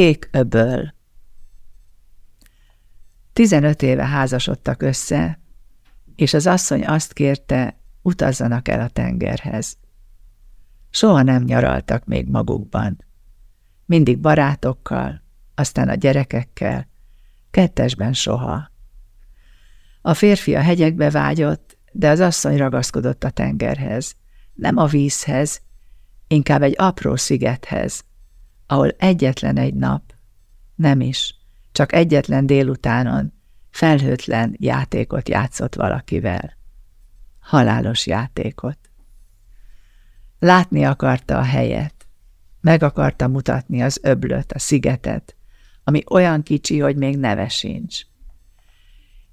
Kék öböl Tizenöt éve házasodtak össze, és az asszony azt kérte, utazzanak el a tengerhez. Soha nem nyaraltak még magukban. Mindig barátokkal, aztán a gyerekekkel, kettesben soha. A férfi a hegyekbe vágyott, de az asszony ragaszkodott a tengerhez, nem a vízhez, inkább egy apró szigethez, ahol egyetlen egy nap, nem is, csak egyetlen délutánon felhőtlen játékot játszott valakivel. Halálos játékot. Látni akarta a helyet, meg akarta mutatni az öblöt, a szigetet, ami olyan kicsi, hogy még neve sincs.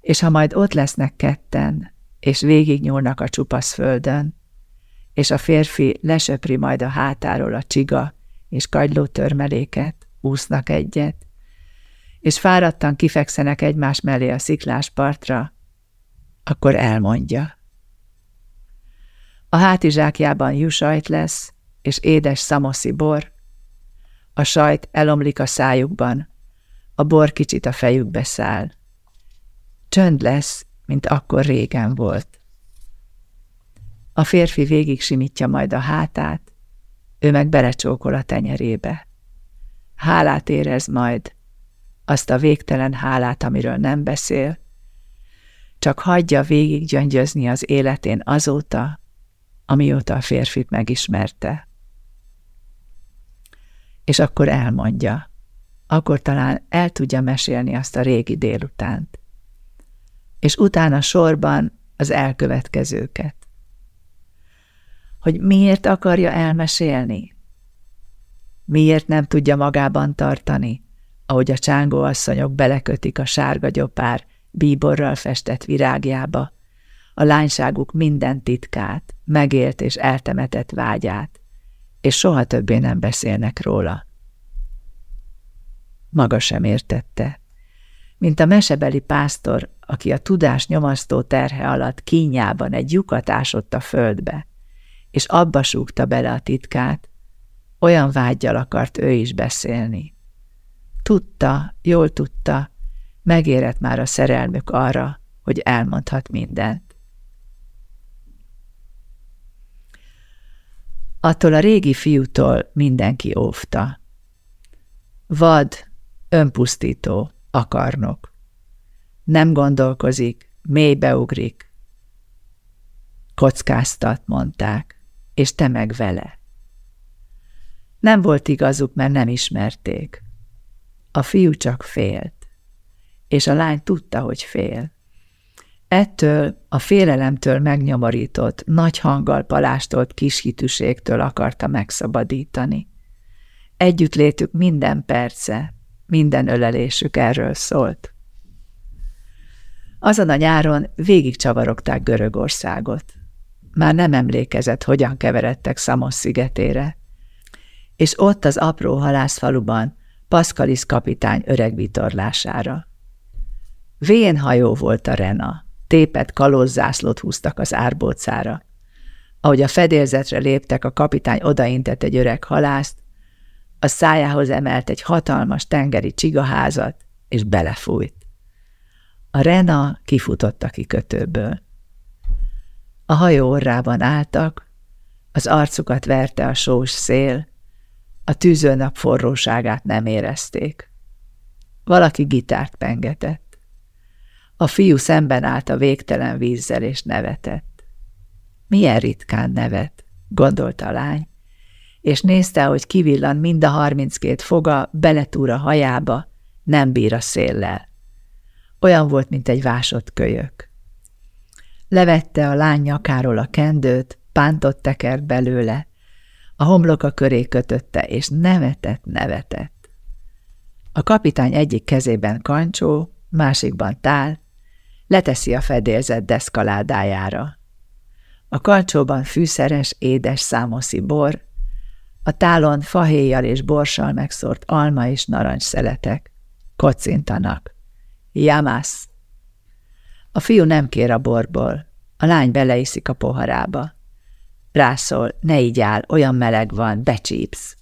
És ha majd ott lesznek ketten, és végignyúlnak a csupasz földön, és a férfi lesöpri majd a hátáról a csiga és kagyló törmeléket, úsznak egyet, és fáradtan kifekszenek egymás mellé a sziklás partra, akkor elmondja. A hátizsákjában jusajt lesz, és édes szamoszi bor, a sajt elomlik a szájukban, a bor kicsit a fejükbe száll. Csönd lesz, mint akkor régen volt. A férfi végig simítja majd a hátát, ő meg belecsókol a tenyerébe. Hálát érez majd, azt a végtelen hálát, amiről nem beszél, csak hagyja végig gyöngyözni az életén azóta, amióta a férfit megismerte. És akkor elmondja, akkor talán el tudja mesélni azt a régi délutánt. És utána sorban az elkövetkezőket. Hogy miért akarja elmesélni? Miért nem tudja magában tartani, ahogy a csángó asszonyok belekötik a sárga gyopár bíborral festett virágjába, a lányságuk minden titkát, megélt és eltemetett vágyát, és soha többé nem beszélnek róla. Maga sem értette, mint a mesebeli pásztor, aki a tudás nyomasztó terhe alatt kínjában egy lyukat ásott a földbe, és abba súgta bele a titkát, olyan vágyjal akart ő is beszélni. Tudta, jól tudta, megérett már a szerelmük arra, hogy elmondhat mindent. Attól a régi fiútól mindenki óvta. Vad, önpusztító, akarnok. Nem gondolkozik, mélybeugrik. Kockáztat, mondták, és te meg vele. Nem volt igazuk, mert nem ismerték. A fiú csak félt, és a lány tudta, hogy fél. Ettől a félelemtől megnyomorított, nagy hanggal palástolt kishitűségtől akarta megszabadítani. Együttlétük minden perce, minden ölelésük erről szólt. Azon a nyáron végig csavarogták Görögországot. Már nem emlékezett, hogyan keveredtek Szamos szigetére, és ott az apró halászfaluban Pascalis kapitány öreg vitorlására. Vén hajó volt a Rena, tépet kalózzászlót húztak az árbócára. Ahogy a fedélzetre léptek, a kapitány odaintett egy öreg halászt, a szájához emelt egy hatalmas tengeri csigaházat, és belefújt. A Rena kifutott a kikötőből. A hajó orrában álltak, az arcukat verte a sós szél, a tűzőnap forróságát nem érezték. Valaki gitárt pengetett. A fiú szemben állt a végtelen vízzel és nevetett. Milyen ritkán nevet, gondolta a lány, és nézte, hogy kivillan mind a harminckét foga, beletúr a hajába, nem bír a széllel. Olyan volt, mint egy vásott kölyök. Levette a lány nyakáról a kendőt, pántot tekert belőle, a homloka köré kötötte, és nevetett, nevetett. A kapitány egyik kezében kancsó, másikban tál, leteszi a fedélzet deszkaládájára. A kancsóban fűszeres, édes számoszi bor, a tálon fahéjjal és borssal megszórt alma és narancs szeletek. Kocintanak. Jamász. A fiú nem kér a borból, a lány beleiszik a poharába. Rászól, ne így olyan meleg van, becsípsz.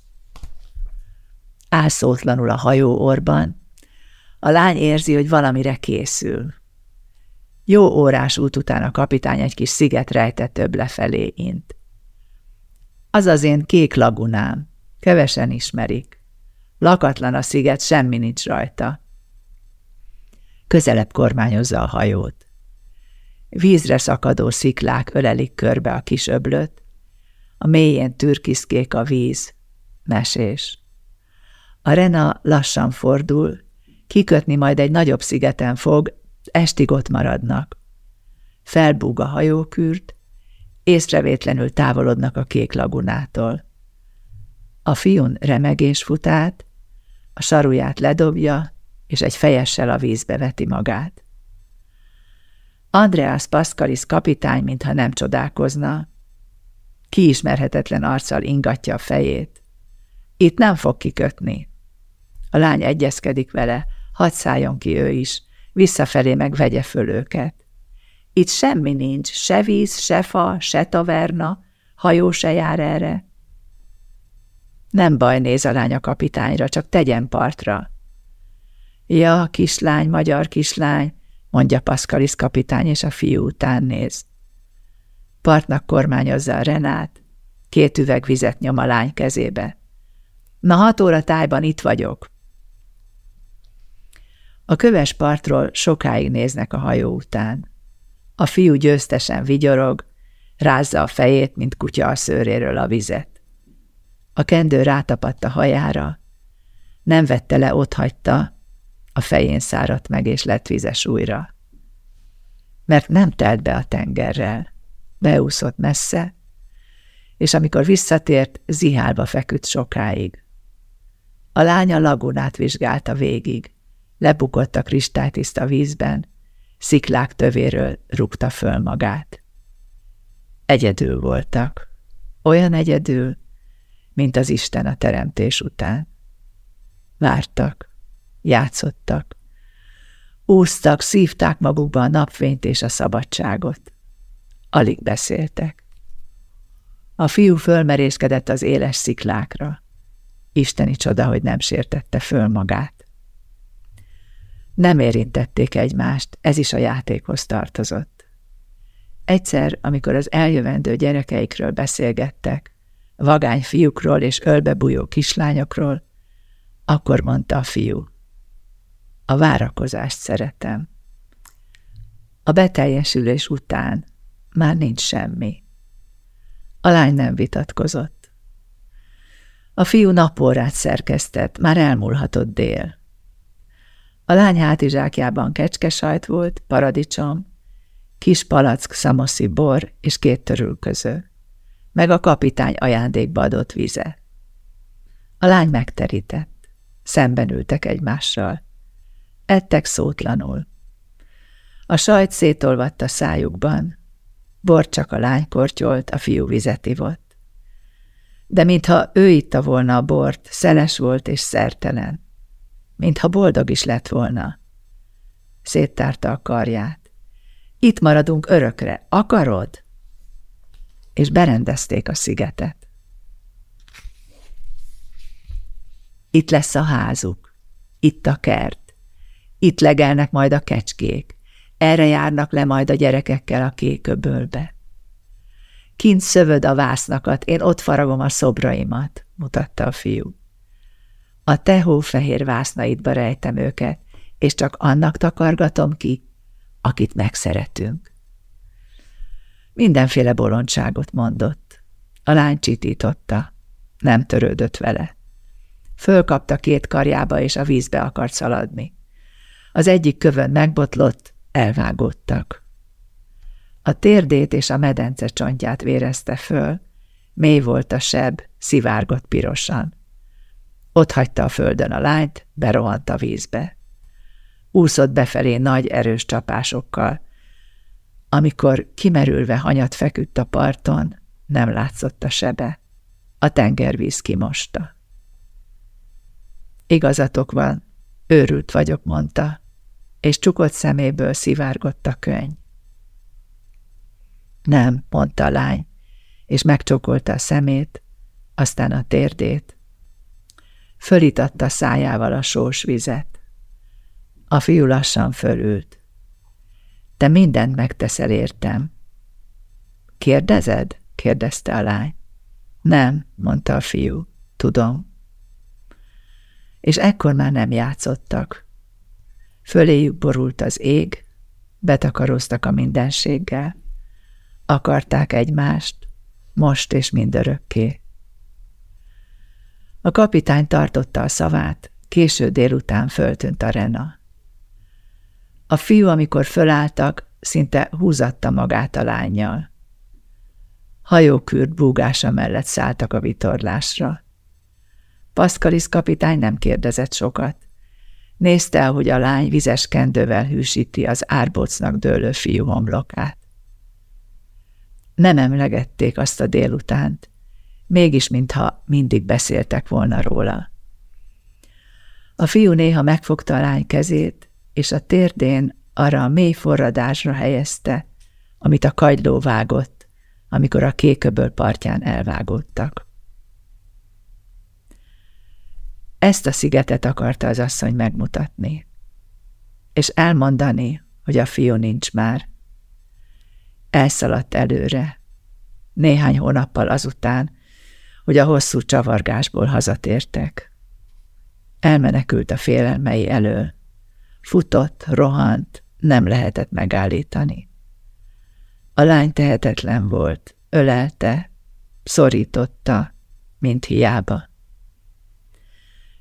álszótlanul a hajó orban. A lány érzi, hogy valamire készül. Jó órás út után a kapitány egy kis sziget rejtett több lefelé int. Az az én kék lagunám. Kevesen ismerik. Lakatlan a sziget, semmi nincs rajta. Közelebb kormányozza a hajót. Vízre szakadó sziklák ölelik körbe a kis öblöt, a mélyén türkiszkék a víz, mesés. A Rena lassan fordul, kikötni majd egy nagyobb szigeten fog, estig ott maradnak. Felbúg a hajókürt, észrevétlenül távolodnak a kék lagunától. A fiún remegés fut át, a saruját ledobja, és egy fejessel a vízbe veti magát. Andreas Pascalis kapitány, mintha nem csodálkozna, kiismerhetetlen arccal ingatja a fejét. Itt nem fog kikötni. A lány egyezkedik vele, hadd szálljon ki ő is, visszafelé meg vegye föl őket. Itt semmi nincs, se víz, se fa, se taverna, hajó se jár erre. Nem baj, néz a lány a kapitányra, csak tegyen partra. Ja, kislány, magyar kislány, mondja Paszkalis kapitány, és a fiú után néz. Partnak kormányozza a Renát, két üveg vizet nyom a lány kezébe. Na hat óra tájban itt vagyok. A köves partról sokáig néznek a hajó után. A fiú győztesen vigyorog, rázza a fejét, mint kutya a szőréről a vizet. A kendő rátapadt a hajára, nem vette le, ott hagyta, a fején száradt meg, és lett vizes újra. Mert nem telt be a tengerrel, beúszott messze, és amikor visszatért, zihálva feküdt sokáig. A lánya lagunát vizsgálta végig, lebukott a kristálytiszta vízben, sziklák tövéről rúgta föl magát. Egyedül voltak, olyan egyedül, mint az Isten a teremtés után. Vártak, játszottak, úsztak, szívták magukba a napfényt és a szabadságot. Alig beszéltek. A fiú fölmerészkedett az éles sziklákra. Isteni csoda, hogy nem sértette föl magát. Nem érintették egymást, ez is a játékhoz tartozott. Egyszer, amikor az eljövendő gyerekeikről beszélgettek, vagány fiúkról és ölbebújó kislányokról, akkor mondta a fiú, a várakozást szeretem. A beteljesülés után már nincs semmi. A lány nem vitatkozott. A fiú napórát szerkesztett, már elmúlhatott dél. A lány hátizsákjában kecskesajt volt, paradicsom, kis palack szamoszi bor és két törülköző, meg a kapitány ajándékba adott vize. A lány megterített, szemben ültek egymással. Ettek szótlanul. A sajt szétolvadt a szájukban, bort csak a lány kortyolt, a fiú vizet ivott. De mintha ő itta volna a bort, szeles volt és szertelen mintha boldog is lett volna. Széttárta a karját. Itt maradunk örökre, akarod? És berendezték a szigetet. Itt lesz a házuk, itt a kert, itt legelnek majd a kecskék, erre járnak le majd a gyerekekkel a kéköbölbe. Kint szövöd a vásznakat, én ott faragom a szobraimat, mutatta a fiú. A te hófehér vásznaidba rejtem őket, és csak annak takargatom ki, akit megszeretünk. Mindenféle bolondságot mondott. A lány csitította. Nem törődött vele. Fölkapta két karjába, és a vízbe akart szaladni. Az egyik kövön megbotlott, elvágódtak. A térdét és a medence csontját vérezte föl, mély volt a seb, szivárgott pirosan. Ott hagyta a földön a lányt, berohant a vízbe. Úszott befelé nagy, erős csapásokkal. Amikor kimerülve hanyat feküdt a parton, nem látszott a sebe. A tengervíz kimosta. Igazatok van, őrült vagyok, mondta, és csukott szeméből szivárgott a könyv. Nem, mondta a lány, és megcsokolta a szemét, aztán a térdét, Fölitatta szájával a sós vizet. A fiú lassan fölült. Te mindent megteszel értem. Kérdezed? kérdezte a lány. Nem, mondta a fiú. Tudom. És ekkor már nem játszottak. Föléjük borult az ég, betakaroztak a mindenséggel. Akarták egymást, most és mindörökké. A kapitány tartotta a szavát, késő délután föltűnt a rena. A fiú, amikor fölálltak, szinte húzatta magát a lányjal. Hajókürt búgása mellett szálltak a vitorlásra. Paszkalisz kapitány nem kérdezett sokat. Nézte, hogy a lány vizes kendővel hűsíti az árbocnak dőlő fiú homlokát. Nem emlegették azt a délutánt, mégis mintha mindig beszéltek volna róla. A fiú néha megfogta a lány kezét, és a térdén arra a mély forradásra helyezte, amit a kagyló vágott, amikor a kéköböl partján elvágódtak. Ezt a szigetet akarta az asszony megmutatni, és elmondani, hogy a fiú nincs már. Elszaladt előre, néhány hónappal azután, hogy a hosszú csavargásból hazatértek. Elmenekült a félelmei elől. Futott, rohant, nem lehetett megállítani. A lány tehetetlen volt, ölelte, szorította, mint hiába.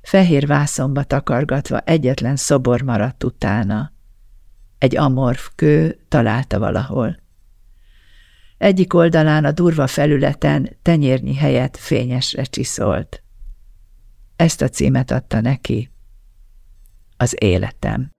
Fehér vászomba takargatva egyetlen szobor maradt utána. Egy amorf kő találta valahol. Egyik oldalán a durva felületen tenyérnyi helyet fényesre csiszolt. Ezt a címet adta neki. Az életem.